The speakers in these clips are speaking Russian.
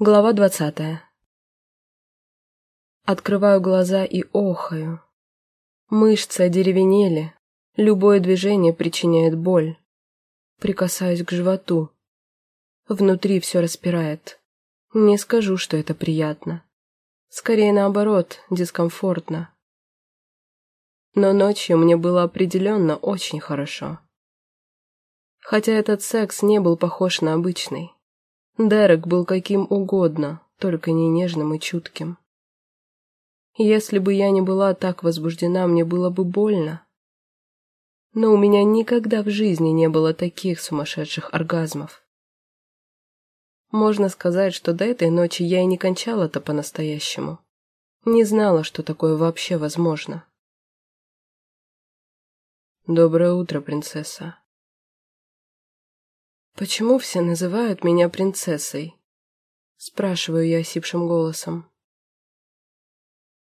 Глава двадцатая. Открываю глаза и охаю. Мышцы одеревенели, любое движение причиняет боль. Прикасаюсь к животу. Внутри все распирает. Не скажу, что это приятно. Скорее наоборот, дискомфортно. Но ночью мне было определенно очень хорошо. Хотя этот секс не был похож на обычный. Дерек был каким угодно, только не нежным и чутким. Если бы я не была так возбуждена, мне было бы больно. Но у меня никогда в жизни не было таких сумасшедших оргазмов. Можно сказать, что до этой ночи я и не кончала-то по-настоящему. Не знала, что такое вообще возможно. «Доброе утро, принцесса», «Почему все называют меня принцессой?» Спрашиваю я осипшим голосом.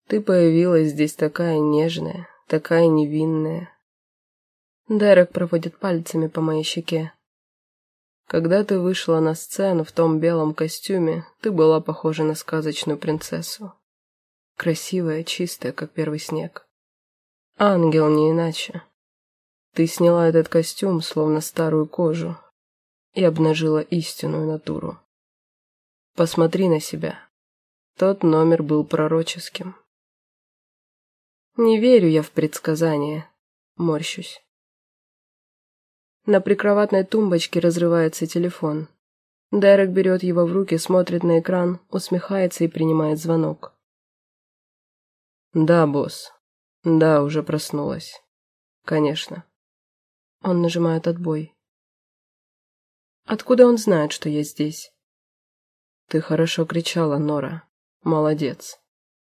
«Ты появилась здесь такая нежная, такая невинная». Дерек проводит пальцами по моей щеке. «Когда ты вышла на сцену в том белом костюме, ты была похожа на сказочную принцессу. Красивая, чистая, как первый снег. Ангел не иначе. Ты сняла этот костюм, словно старую кожу, и обнажила истинную натуру. Посмотри на себя. Тот номер был пророческим. Не верю я в предсказания. Морщусь. На прикроватной тумбочке разрывается телефон. Дерек берет его в руки, смотрит на экран, усмехается и принимает звонок. «Да, босс. Да, уже проснулась. Конечно». Он нажимает отбой. Откуда он знает, что я здесь? Ты хорошо кричала, Нора. Молодец.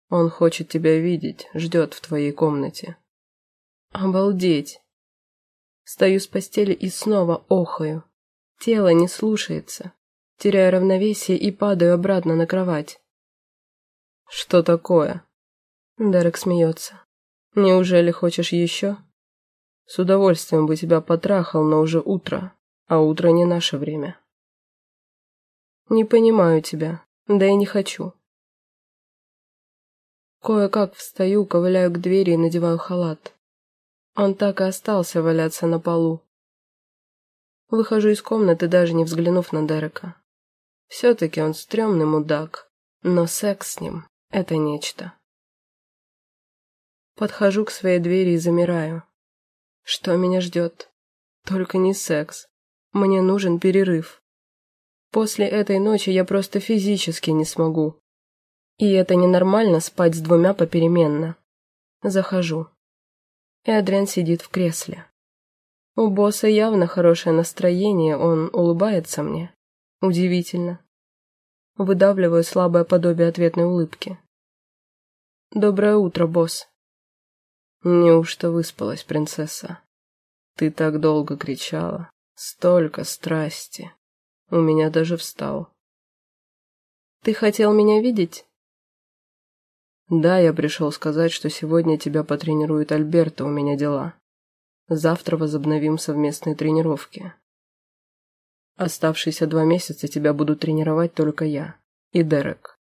Он хочет тебя видеть, ждет в твоей комнате. Обалдеть. Стою с постели и снова охаю. Тело не слушается. Теряю равновесие и падаю обратно на кровать. Что такое? Дерек смеется. Неужели хочешь еще? С удовольствием бы тебя потрахал, но уже утро а утро не наше время. Не понимаю тебя, да и не хочу. Кое-как встаю, ковыляю к двери и надеваю халат. Он так и остался валяться на полу. Выхожу из комнаты, даже не взглянув на Дерека. Все-таки он стрёмный мудак, но секс с ним — это нечто. Подхожу к своей двери и замираю. Что меня ждет? Только не секс. Мне нужен перерыв. После этой ночи я просто физически не смогу. И это ненормально спать с двумя попеременно. Захожу. Эдриан сидит в кресле. У босса явно хорошее настроение, он улыбается мне. Удивительно. Выдавливаю слабое подобие ответной улыбки. «Доброе утро, босс». «Неужто выспалась, принцесса? Ты так долго кричала». Столько страсти. У меня даже встал. Ты хотел меня видеть? Да, я пришел сказать, что сегодня тебя потренирует Альберто, у меня дела. Завтра возобновим совместные тренировки. Оставшиеся два месяца тебя буду тренировать только я и Дерек.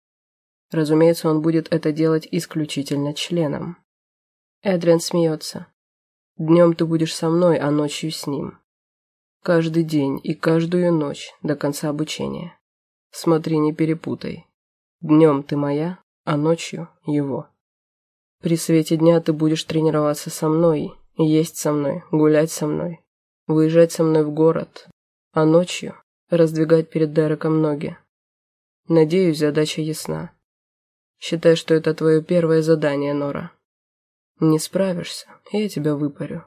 Разумеется, он будет это делать исключительно членом. Эдриан смеется. Днем ты будешь со мной, а ночью с ним. Каждый день и каждую ночь до конца обучения. Смотри, не перепутай. Днем ты моя, а ночью его. При свете дня ты будешь тренироваться со мной, есть со мной, гулять со мной, выезжать со мной в город, а ночью раздвигать перед Дереком ноги. Надеюсь, задача ясна. Считай, что это твое первое задание, Нора. Не справишься, я тебя выпарю.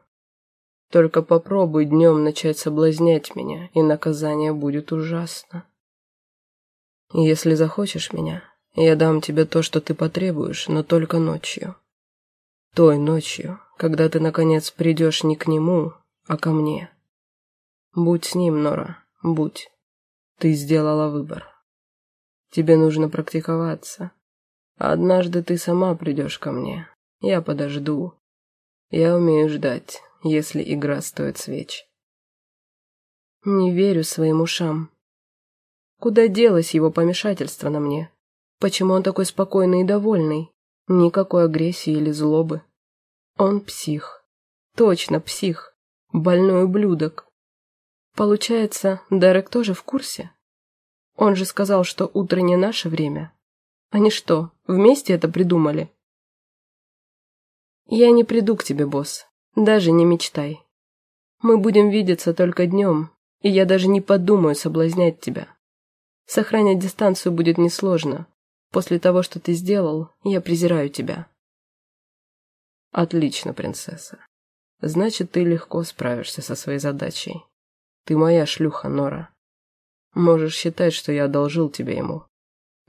Только попробуй днем начать соблазнять меня, и наказание будет ужасно. Если захочешь меня, я дам тебе то, что ты потребуешь, но только ночью. Той ночью, когда ты, наконец, придешь не к нему, а ко мне. Будь с ним, Нора, будь. Ты сделала выбор. Тебе нужно практиковаться. Однажды ты сама придешь ко мне. Я подожду. Я умею ждать если игра стоит свеч. Не верю своим ушам. Куда делось его помешательство на мне? Почему он такой спокойный и довольный? Никакой агрессии или злобы. Он псих. Точно псих. Больной ублюдок. Получается, Дерек тоже в курсе? Он же сказал, что утро не наше время. Они что, вместе это придумали? Я не приду к тебе, босс. Даже не мечтай. Мы будем видеться только днем, и я даже не подумаю соблазнять тебя. Сохранять дистанцию будет несложно. После того, что ты сделал, я презираю тебя. Отлично, принцесса. Значит, ты легко справишься со своей задачей. Ты моя шлюха, Нора. Можешь считать, что я одолжил тебе ему.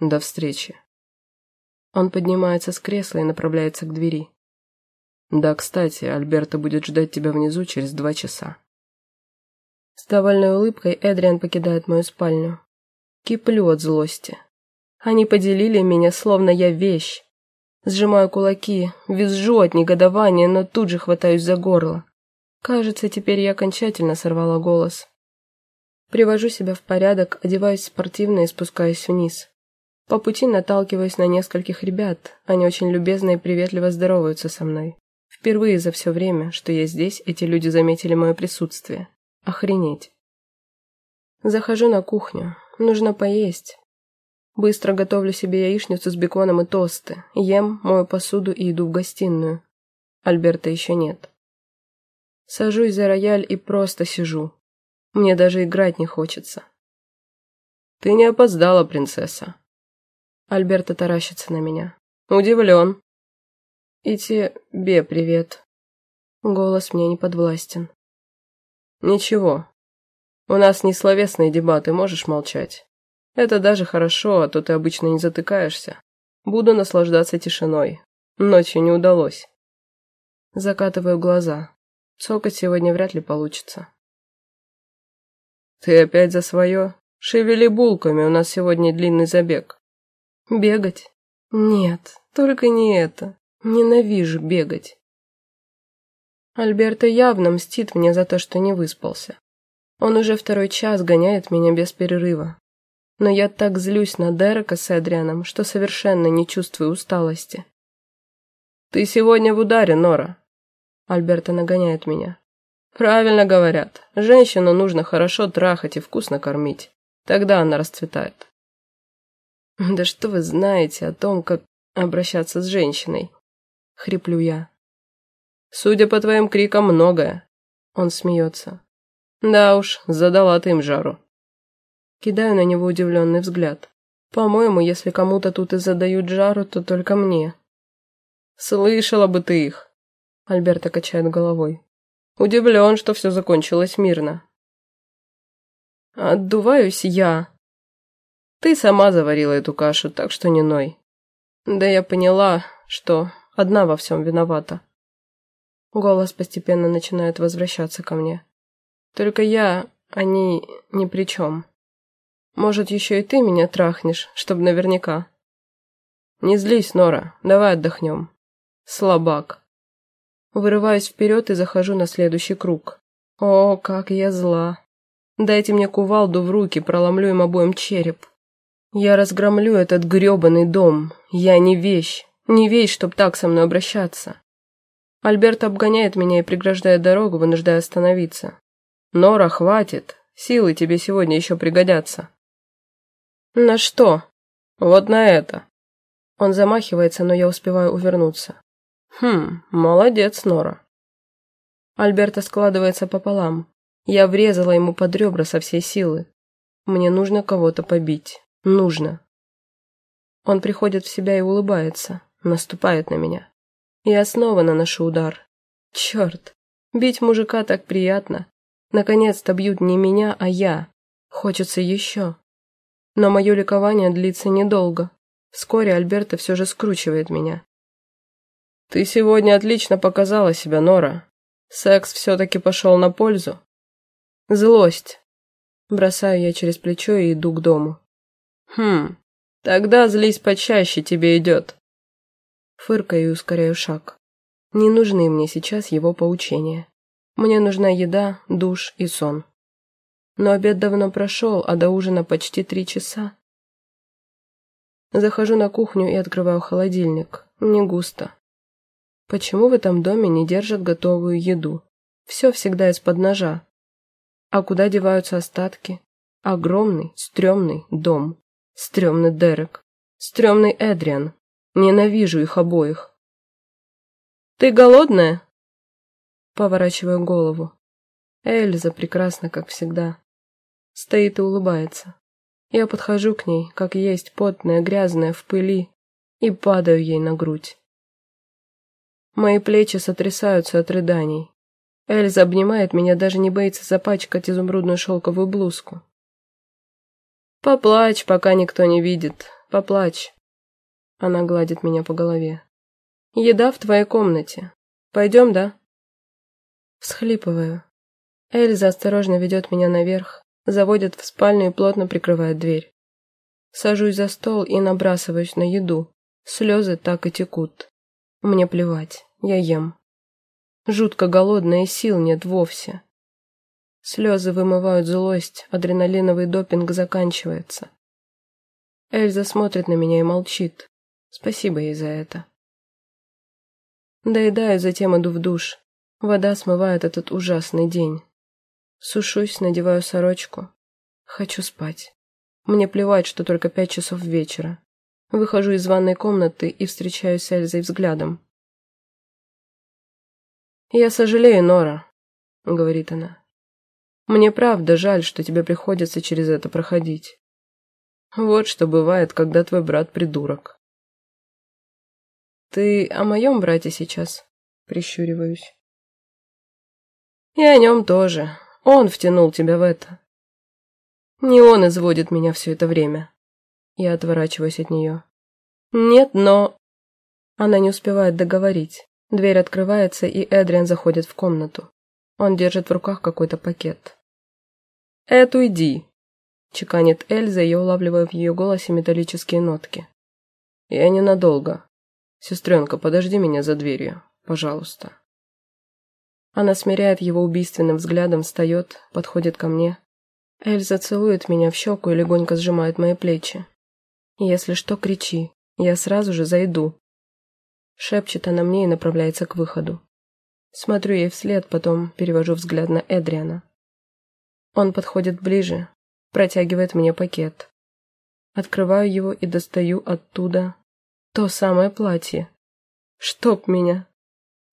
До встречи. Он поднимается с кресла и направляется к двери. Да, кстати, Альберта будет ждать тебя внизу через два часа. С довольной улыбкой Эдриан покидает мою спальню. Киплю от злости. Они поделили меня, словно я вещь. Сжимаю кулаки, визжу от негодования, но тут же хватаюсь за горло. Кажется, теперь я окончательно сорвала голос. Привожу себя в порядок, одеваюсь спортивно и спускаюсь вниз. По пути наталкиваюсь на нескольких ребят, они очень любезно и приветливо здороваются со мной. Впервые за все время, что я здесь, эти люди заметили мое присутствие. Охренеть. Захожу на кухню. Нужно поесть. Быстро готовлю себе яичницу с беконом и тосты. Ем, мою посуду и иду в гостиную. Альберта еще нет. Сажусь за рояль и просто сижу. Мне даже играть не хочется. «Ты не опоздала, принцесса». Альберта таращится на меня. «Удивлен». «И тебе привет». Голос мне не подвластен. «Ничего. У нас не словесные дебаты, можешь молчать. Это даже хорошо, а то ты обычно не затыкаешься. Буду наслаждаться тишиной. Ночью не удалось». Закатываю глаза. Цокать сегодня вряд ли получится. «Ты опять за свое? Шевели булками, у нас сегодня длинный забег». «Бегать? Нет, только не это. Ненавижу бегать». Альберто явно мстит мне за то, что не выспался. Он уже второй час гоняет меня без перерыва. Но я так злюсь на Дерека с Эдрианом, что совершенно не чувствую усталости. «Ты сегодня в ударе, Нора», Альберта нагоняет меня. Правильно говорят, женщину нужно хорошо трахать и вкусно кормить. Тогда она расцветает. Да что вы знаете о том, как обращаться с женщиной? Хриплю я. Судя по твоим крикам, многое. Он смеется. Да уж, задала ты им жару. Кидаю на него удивленный взгляд. По-моему, если кому-то тут и задают жару, то только мне. Слышала бы ты их. Альберта качает головой. Удивлен, что все закончилось мирно. Отдуваюсь я. Ты сама заварила эту кашу, так что не ной. Да я поняла, что одна во всем виновата. Голос постепенно начинает возвращаться ко мне. Только я, они ни при чем. Может, еще и ты меня трахнешь, чтобы наверняка. Не злись, Нора, давай отдохнем. Слабак. Вырываюсь вперед и захожу на следующий круг. О, как я зла. Дайте мне кувалду в руки, проломлю им обоим череп. Я разгромлю этот грёбаный дом. Я не вещь. Не вещь, чтоб так со мной обращаться. Альберт обгоняет меня и преграждает дорогу, вынуждая остановиться. Нора, хватит. Силы тебе сегодня еще пригодятся. На что? Вот на это. Он замахивается, но я успеваю увернуться. Хм, молодец, Нора. Альберта складывается пополам. Я врезала ему под ребра со всей силы. Мне нужно кого-то побить. Нужно. Он приходит в себя и улыбается, наступает на меня. Я снова наношу удар. Черт, бить мужика так приятно. Наконец-то бьют не меня, а я. Хочется еще. Но мое ликование длится недолго. Вскоре Альберта все же скручивает меня. «Ты сегодня отлично показала себя, Нора. Секс все-таки пошел на пользу?» «Злость». Бросаю я через плечо и иду к дому. «Хм, тогда злись почаще, тебе идет». Фыркаю и ускоряю шаг. Не нужны мне сейчас его поучения. Мне нужна еда, душ и сон. Но обед давно прошел, а до ужина почти три часа. Захожу на кухню и открываю холодильник. Не густо. Почему в этом доме не держат готовую еду? Все всегда из-под ножа. А куда деваются остатки? Огромный, стрёмный дом. Стрёмный Дерек. Стрёмный Эдриан. Ненавижу их обоих. «Ты голодная?» Поворачиваю голову. Эльза прекрасна, как всегда. Стоит и улыбается. Я подхожу к ней, как есть, потная, грязная, в пыли, и падаю ей на грудь. Мои плечи сотрясаются от рыданий. Эльза обнимает меня, даже не боится запачкать изумрудную шелковую блузку. «Поплачь, пока никто не видит. Поплачь». Она гладит меня по голове. «Еда в твоей комнате. Пойдем, да?» Всхлипываю. Эльза осторожно ведет меня наверх, заводит в спальню и плотно прикрывает дверь. Сажусь за стол и набрасываюсь на еду. Слезы так и текут. Мне плевать, я ем. Жутко голодная и сил нет вовсе. Слезы вымывают злость, адреналиновый допинг заканчивается. Эльза смотрит на меня и молчит. Спасибо ей за это. Доедаю, затем иду в душ. Вода смывает этот ужасный день. Сушусь, надеваю сорочку. Хочу спать. Мне плевать, что только пять часов вечера. Выхожу из ванной комнаты и встречаюсь с Эльзой взглядом. «Я сожалею, Нора», — говорит она. «Мне правда жаль, что тебе приходится через это проходить. Вот что бывает, когда твой брат придурок». «Ты о моем брате сейчас?» — прищуриваюсь. «И о нем тоже. Он втянул тебя в это. Не он изводит меня все это время. Я отворачиваюсь от нее. Нет, но... Она не успевает договорить. Дверь открывается, и Эдриан заходит в комнату. Он держит в руках какой-то пакет. «Эту иди», — чеканит Эльза, и я улавливаю в ее голосе металлические нотки. «Я ненадолго. Сестренка, подожди меня за дверью, пожалуйста». Она смиряет его убийственным взглядом, встает, подходит ко мне. Эльза целует меня в щеку и легонько сжимает мои плечи. «Если что, кричи. Я сразу же зайду». Шепчет она мне и направляется к выходу. Смотрю ей вслед, потом перевожу взгляд на Эдриана. Он подходит ближе, протягивает мне пакет. Открываю его и достаю оттуда то самое платье. Чтоб меня.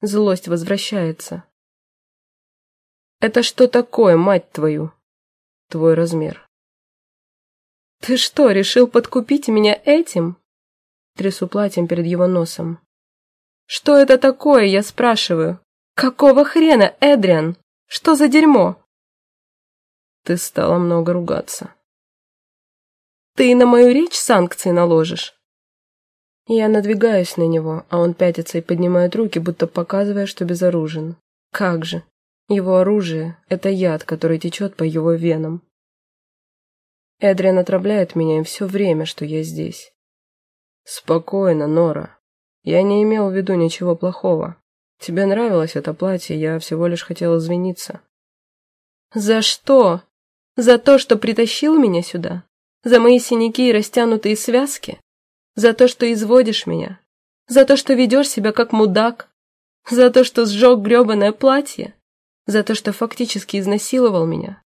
Злость возвращается. Это что такое, мать твою? Твой размер. Ты что, решил подкупить меня этим? Трясу платьем перед его носом. Что это такое, я спрашиваю? Какого хрена, Эдриан? Что за дерьмо? Ты стала много ругаться. Ты на мою речь санкции наложишь? Я надвигаюсь на него, а он пятится и поднимает руки, будто показывая, что безоружен. Как же, его оружие — это яд, который течет по его венам. Эдриан отравляет меня им все время, что я здесь. Спокойно, Нора. Я не имел в виду ничего плохого. Тебе нравилось это платье, я всего лишь хотел извиниться. За что? За то, что притащил меня сюда? За мои синяки и растянутые связки? За то, что изводишь меня? За то, что ведешь себя как мудак? За то, что сжег гребаное платье? За то, что фактически изнасиловал меня?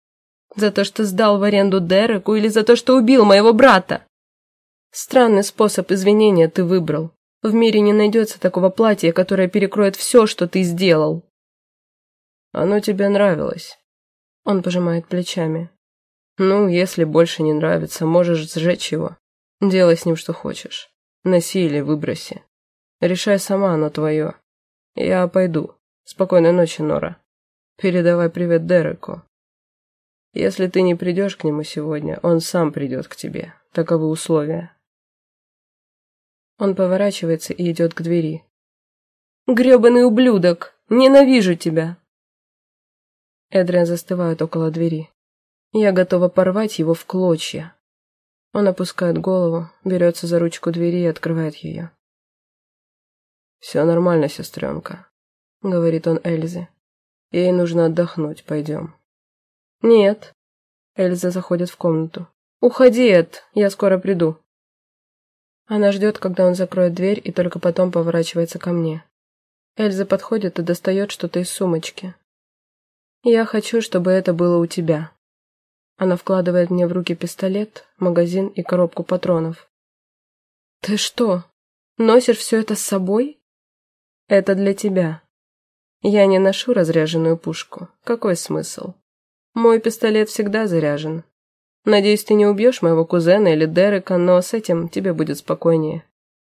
За то, что сдал в аренду Дереку или за то, что убил моего брата? Странный способ извинения ты выбрал. В мире не найдется такого платья, которое перекроет все, что ты сделал. Оно тебе нравилось. Он пожимает плечами. Ну, если больше не нравится, можешь сжечь его. Делай с ним что хочешь. Носи или выброси. Решай сама, оно твое. Я пойду. Спокойной ночи, Нора. Передавай привет Дереку. Если ты не придешь к нему сегодня, он сам придет к тебе. Таковы условия. Он поворачивается и идет к двери. «Гребаный ублюдок! Ненавижу тебя!» Эдриан застывает около двери. Я готова порвать его в клочья. Он опускает голову, берется за ручку двери и открывает ее. «Все нормально, сестренка», — говорит он Эльзе. Ей нужно отдохнуть, пойдем. Нет. Эльза заходит в комнату. «Уходи, Эд, я скоро приду». Она ждет, когда он закроет дверь, и только потом поворачивается ко мне. Эльза подходит и достает что-то из сумочки. «Я хочу, чтобы это было у тебя». Она вкладывает мне в руки пистолет, магазин и коробку патронов. «Ты что, носишь все это с собой?» «Это для тебя. Я не ношу разряженную пушку. Какой смысл? Мой пистолет всегда заряжен. Надеюсь, ты не убьешь моего кузена или Дерека, но с этим тебе будет спокойнее.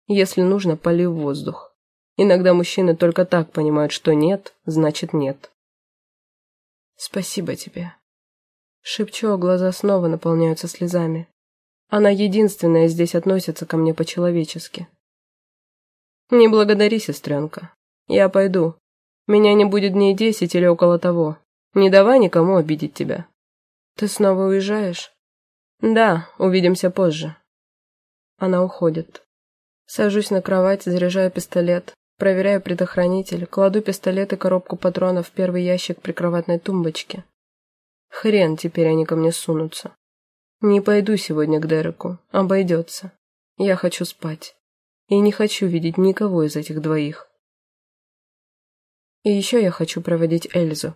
Если нужно, пали в воздух. Иногда мужчины только так понимают, что нет, значит нет. Спасибо тебе. Шепчу, а глаза снова наполняются слезами. Она единственная здесь относится ко мне по-человечески. Не благодари, сестренка. Я пойду. Меня не будет дней десять или около того. Не давай никому обидеть тебя. Ты снова уезжаешь? Да, увидимся позже. Она уходит. Сажусь на кровать, заряжаю пистолет, проверяю предохранитель, кладу пистолет и коробку патронов в первый ящик прикроватной тумбочки. Хрен теперь они ко мне сунутся. Не пойду сегодня к Дереку, обойдется. Я хочу спать. И не хочу видеть никого из этих двоих. И еще я хочу проводить Эльзу.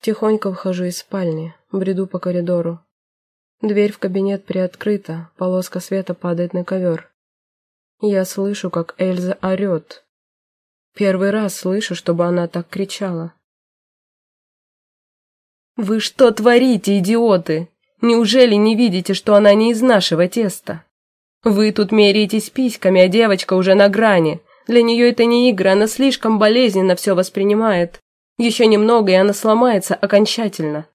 Тихонько выхожу из спальни, бреду по коридору. Дверь в кабинет приоткрыта, полоска света падает на ковер. Я слышу, как Эльза орет. Первый раз слышу, чтобы она так кричала. «Вы что творите, идиоты? Неужели не видите, что она не из нашего теста? Вы тут меряетесь письками, а девочка уже на грани. Для нее это не игра, она слишком болезненно все воспринимает. Еще немного, и она сломается окончательно.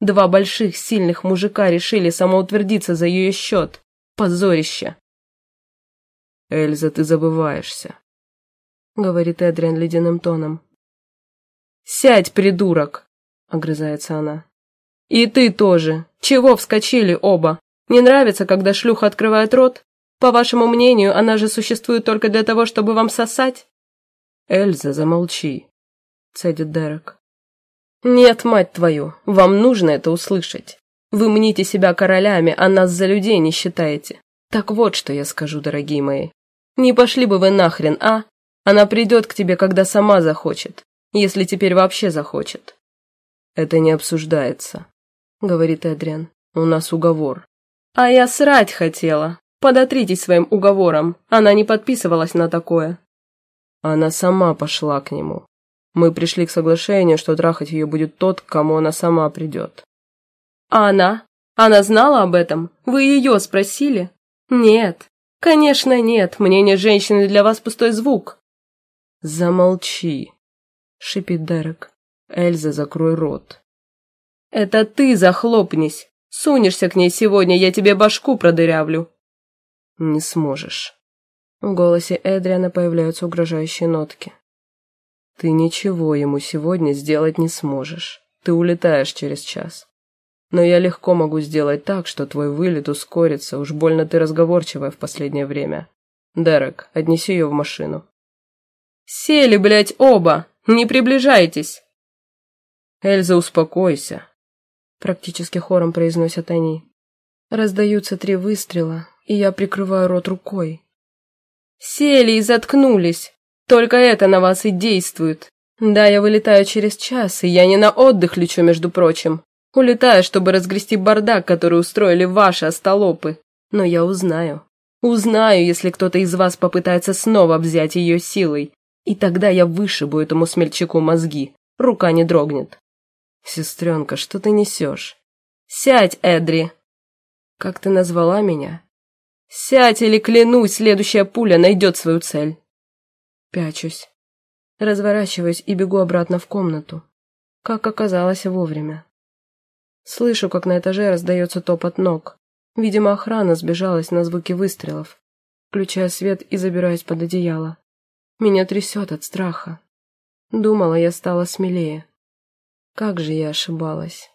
Два больших, сильных мужика решили самоутвердиться за ее счет. Позорище. «Эльза, ты забываешься», — говорит Эдриан ледяным тоном. «Сядь, придурок!» — огрызается она. «И ты тоже! Чего вскочили оба? Не нравится, когда шлюха открывает рот? По вашему мнению, она же существует только для того, чтобы вам сосать?» «Эльза, замолчи», — цедит Дерек. «Нет, мать твою, вам нужно это услышать. Вы мните себя королями, а нас за людей не считаете. Так вот, что я скажу, дорогие мои. Не пошли бы вы нахрен, а? Она придет к тебе, когда сама захочет. Если теперь вообще захочет». «Это не обсуждается», — говорит Эдриан. «У нас уговор». «А я срать хотела. Подотритесь своим уговором. Она не подписывалась на такое». Она сама пошла к нему. Мы пришли к соглашению, что трахать ее будет тот, к кому она сама придет. А она? Она знала об этом? Вы ее спросили? Нет. Конечно, нет. Мнение женщины для вас пустой звук. Замолчи, шипит Дерек. Эльза, закрой рот. Это ты захлопнись. Сунешься к ней сегодня, я тебе башку продырявлю. Не сможешь. В голосе Эдриана появляются угрожающие нотки. Ты ничего ему сегодня сделать не сможешь. Ты улетаешь через час. Но я легко могу сделать так, что твой вылет ускорится, уж больно ты разговорчивая в последнее время. Дерек, отнеси ее в машину. Сели, блядь, оба! Не приближайтесь! Эльза, успокойся. Практически хором произносят они. Раздаются три выстрела, и я прикрываю рот рукой. Сели и заткнулись. Только это на вас и действует. Да, я вылетаю через час, и я не на отдых лечу, между прочим. Улетаю, чтобы разгрести бардак, который устроили ваши остолопы. Но я узнаю. Узнаю, если кто-то из вас попытается снова взять ее силой. И тогда я вышибу этому смельчаку мозги. Рука не дрогнет. Сестренка, что ты несешь? Сядь, Эдри. Как ты назвала меня? Сядь или клянусь, следующая пуля найдет свою цель. Пячусь. Разворачиваюсь и бегу обратно в комнату. Как оказалось, вовремя. Слышу, как на этаже раздается топот ног. Видимо, охрана сбежалась на звуки выстрелов. Включаю свет и забираюсь под одеяло. Меня трясет от страха. Думала, я стала смелее. Как же я ошибалась.